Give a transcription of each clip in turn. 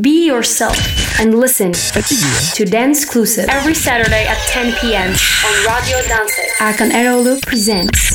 Be yourself and listen to Danceclusive every Saturday at 10 p.m. on Radio Danset. Erkan Eroğlu presents.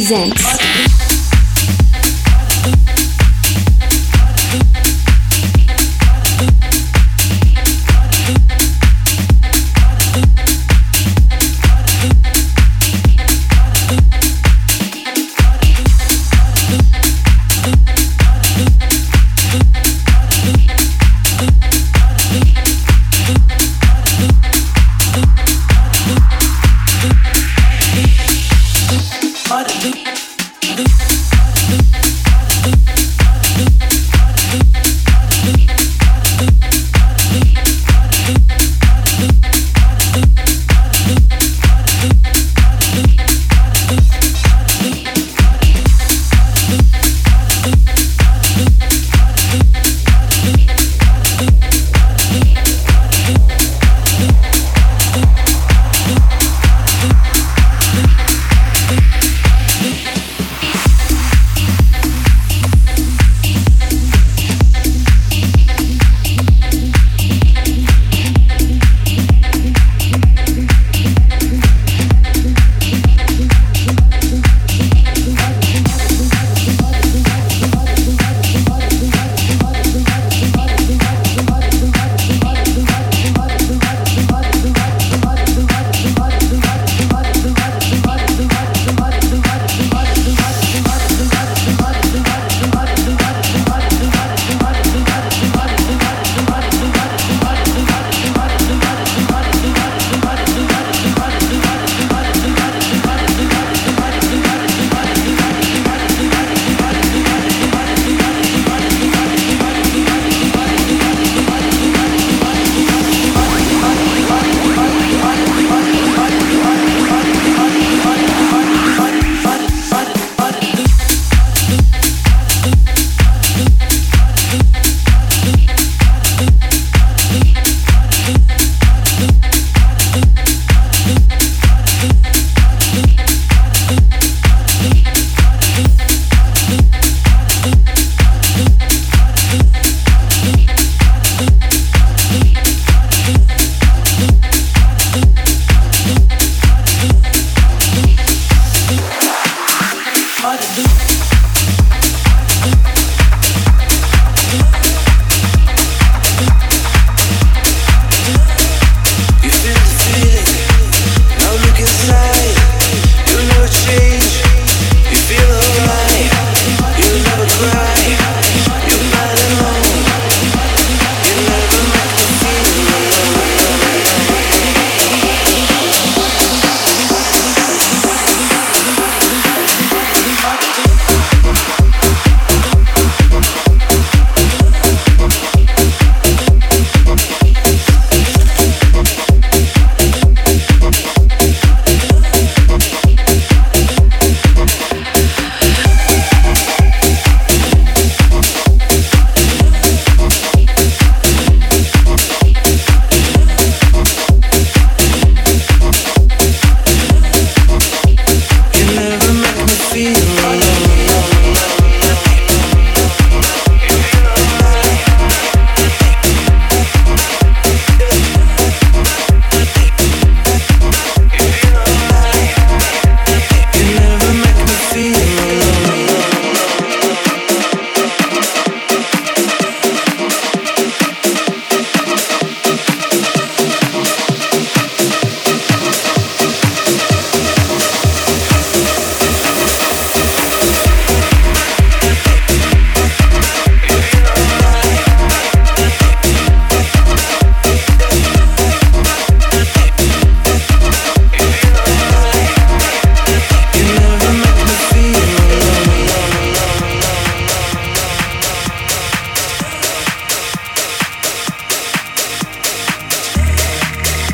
present.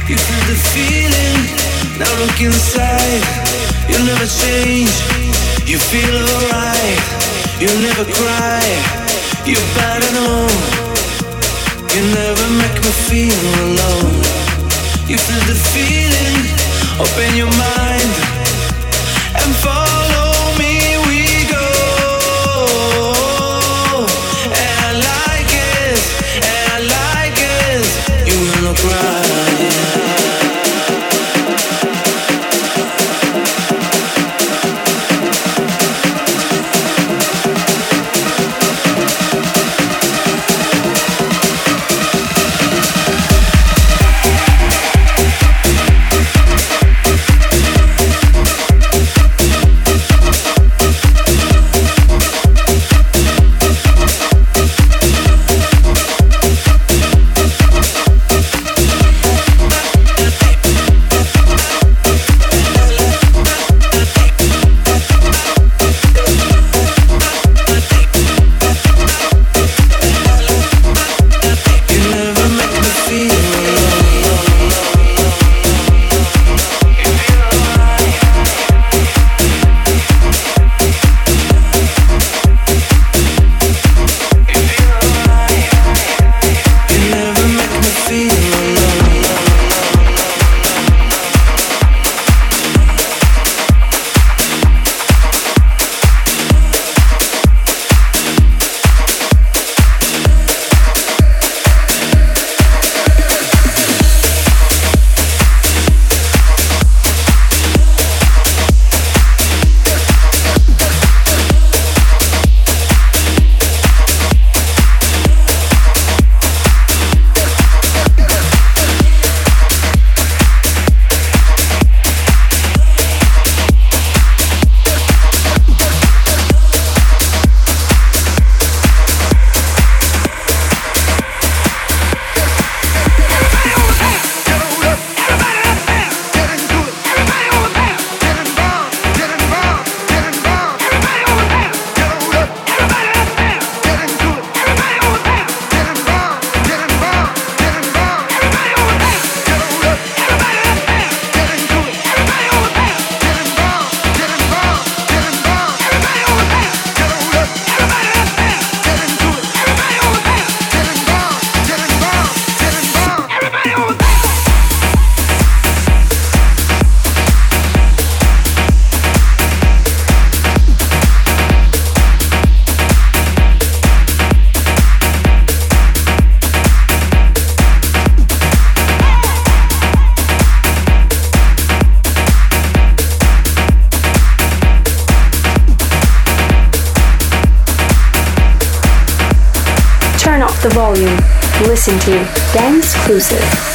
You feel the feeling, now look inside. You'll never change, you feel alright. You'll never cry, you better know. You never make me feel alone. You feel the feeling, open your mind. Listen to Danceclusive.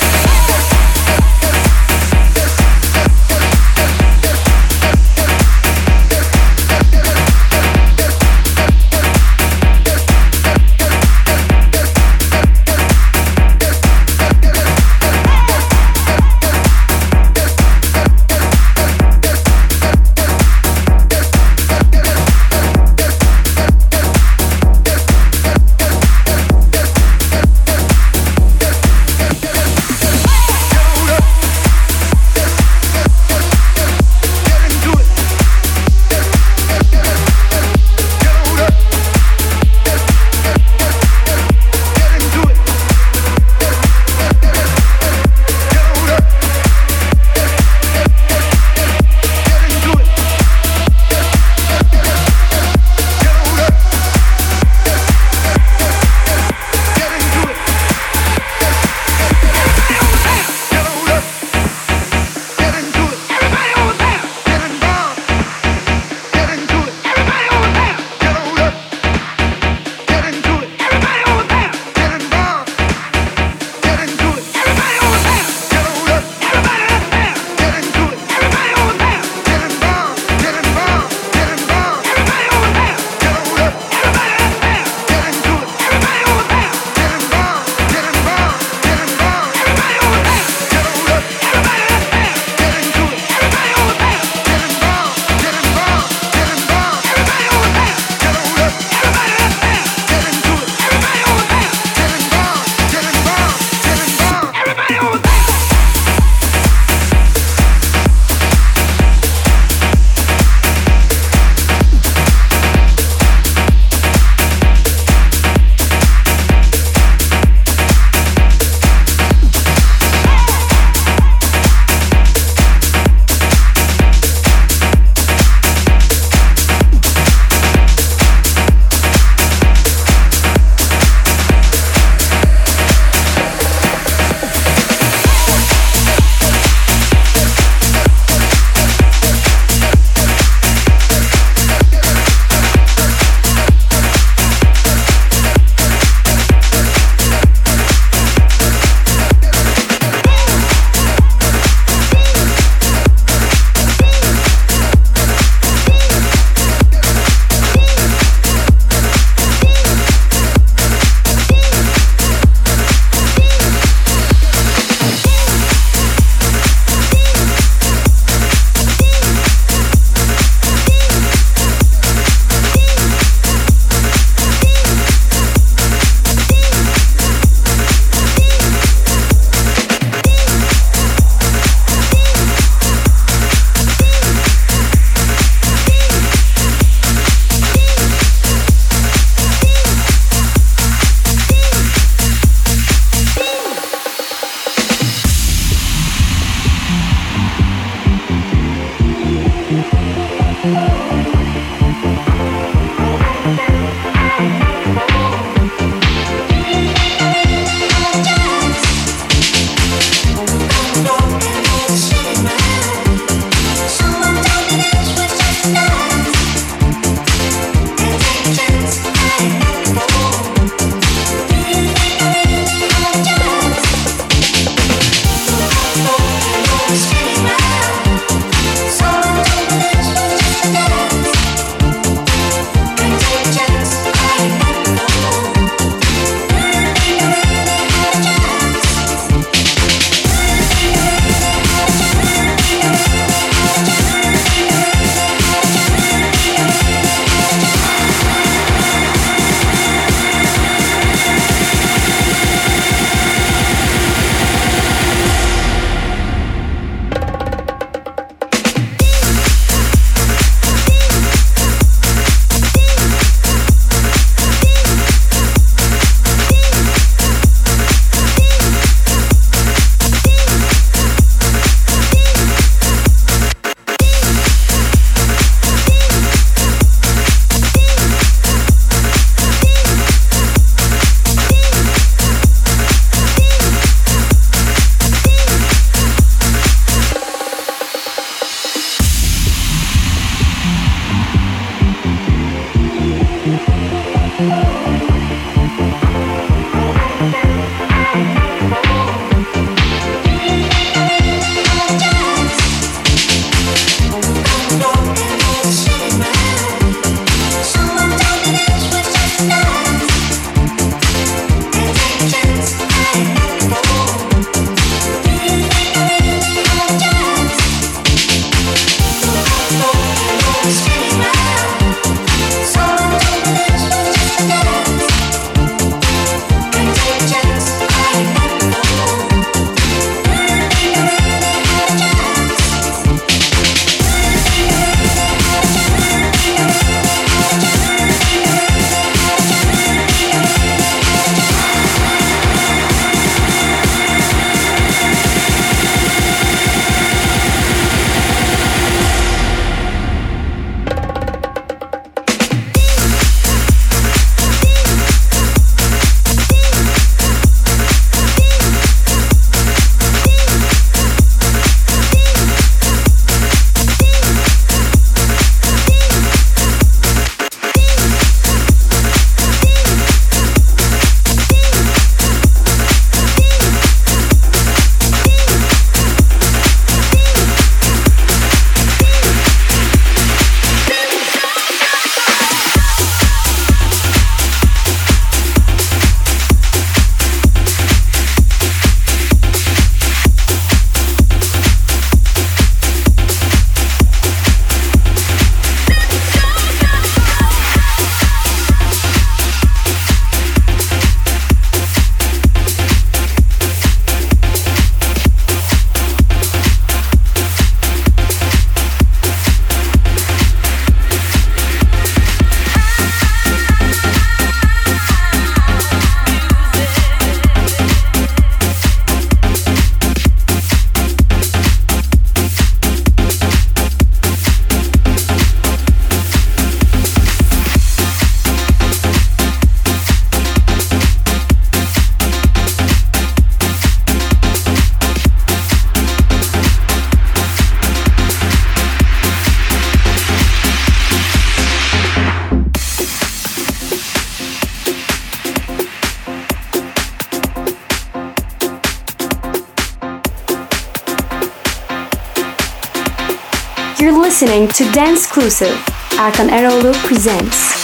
Listening to Danceclusive. Erkan Eroğlu presents.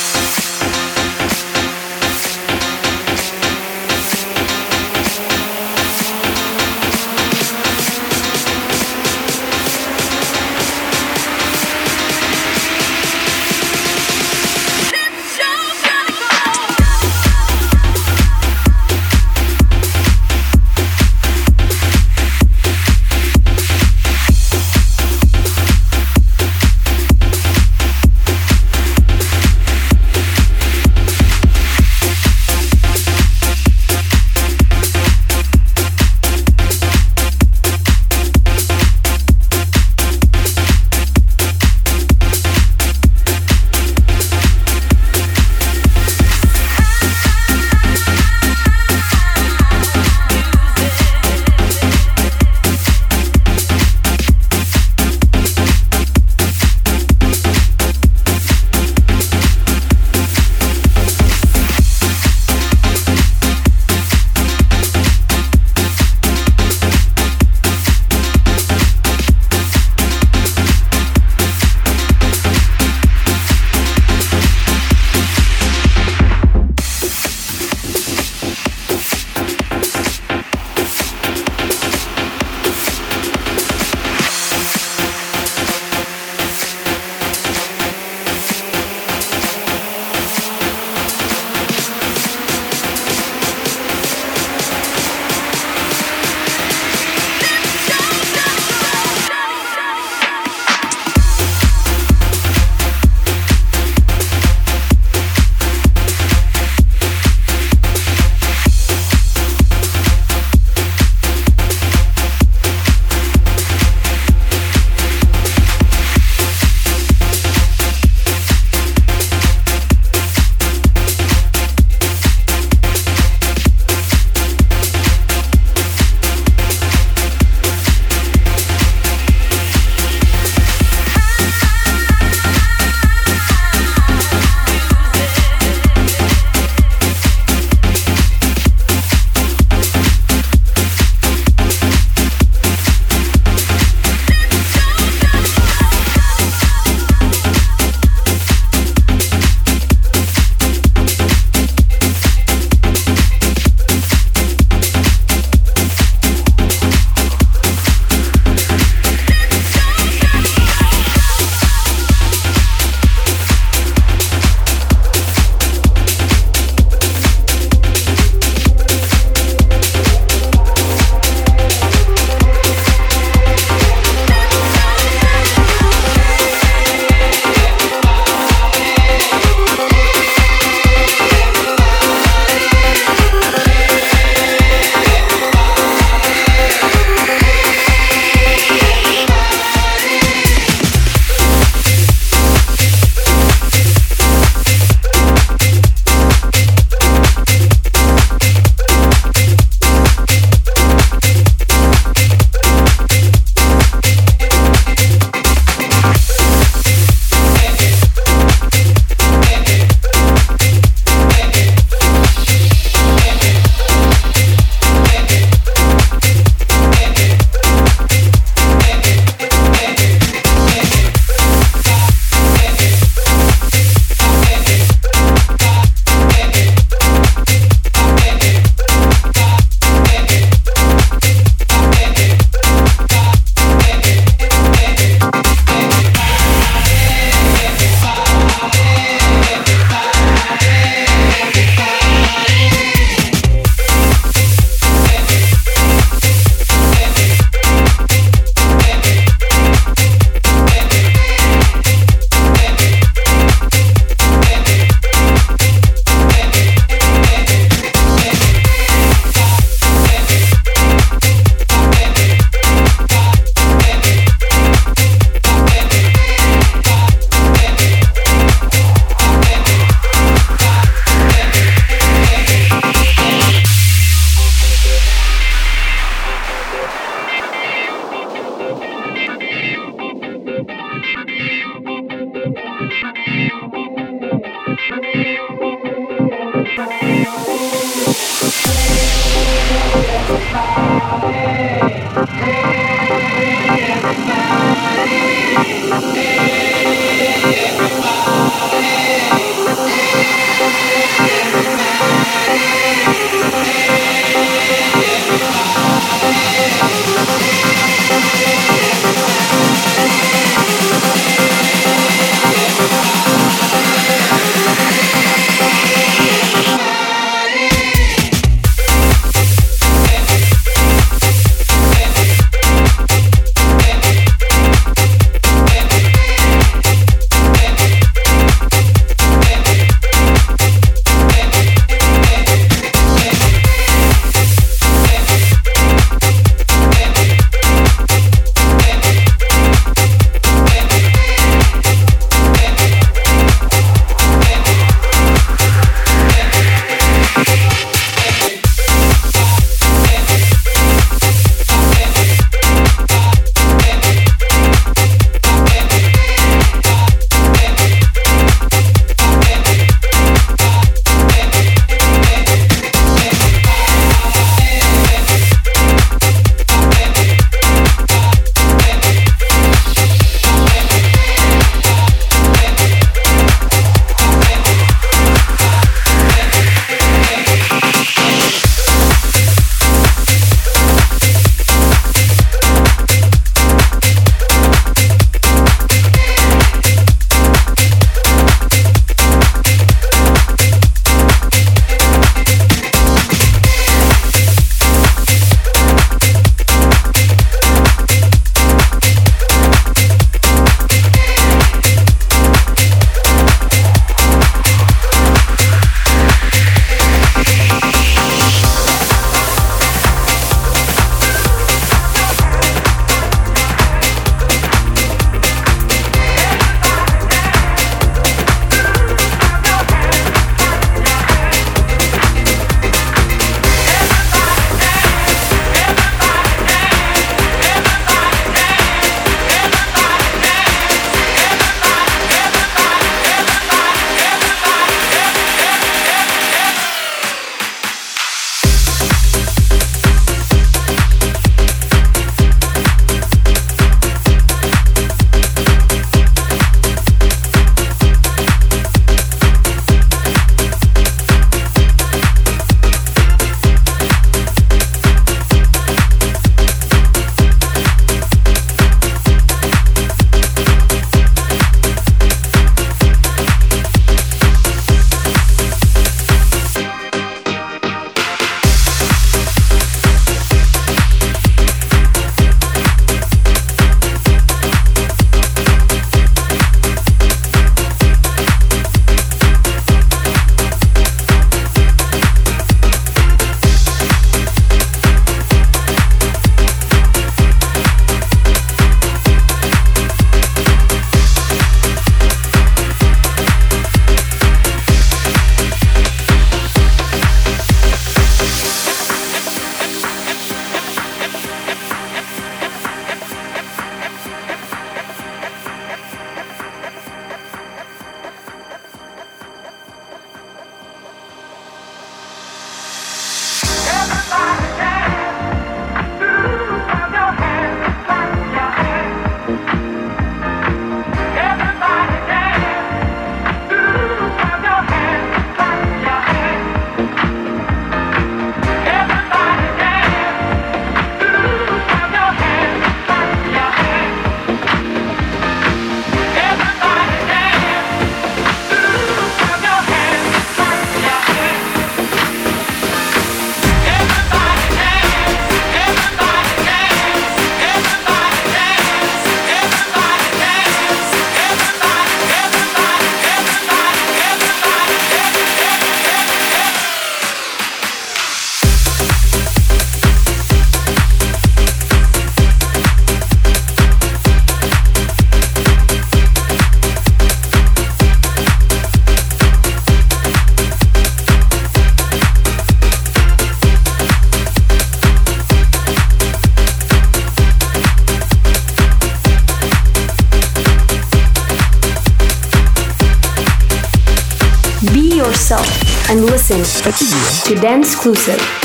To Danceclusive.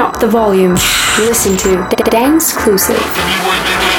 Up the volume. Listen to Danceclusive.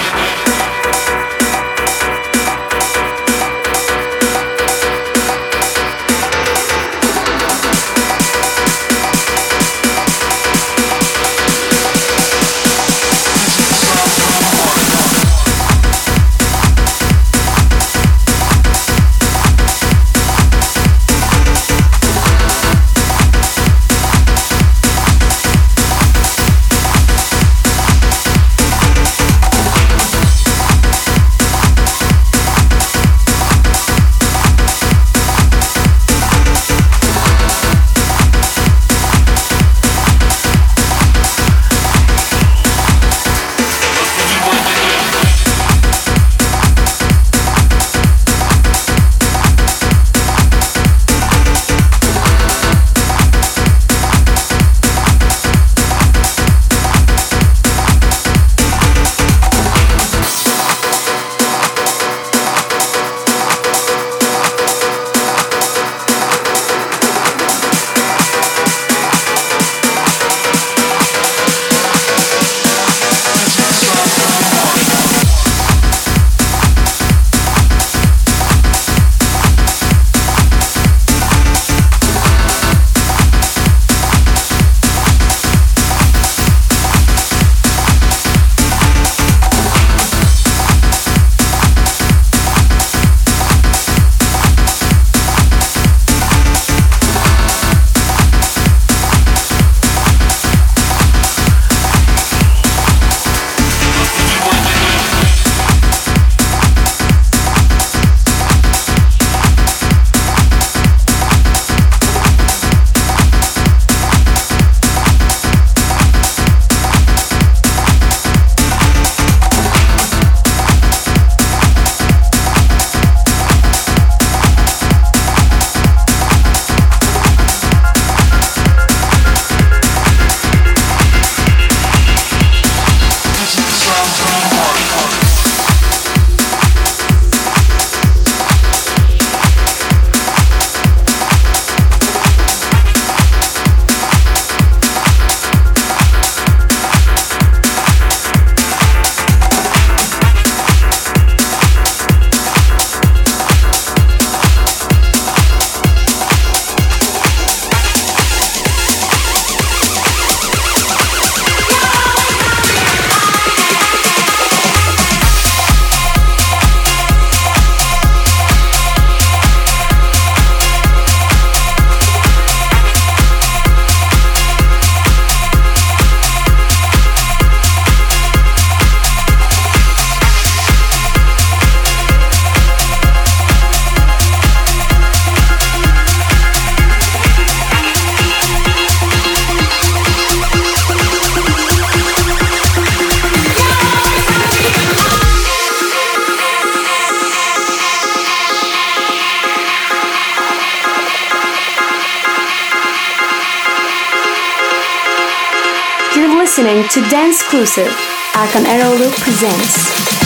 To Dance Exclusive. Erkan Eroglu presents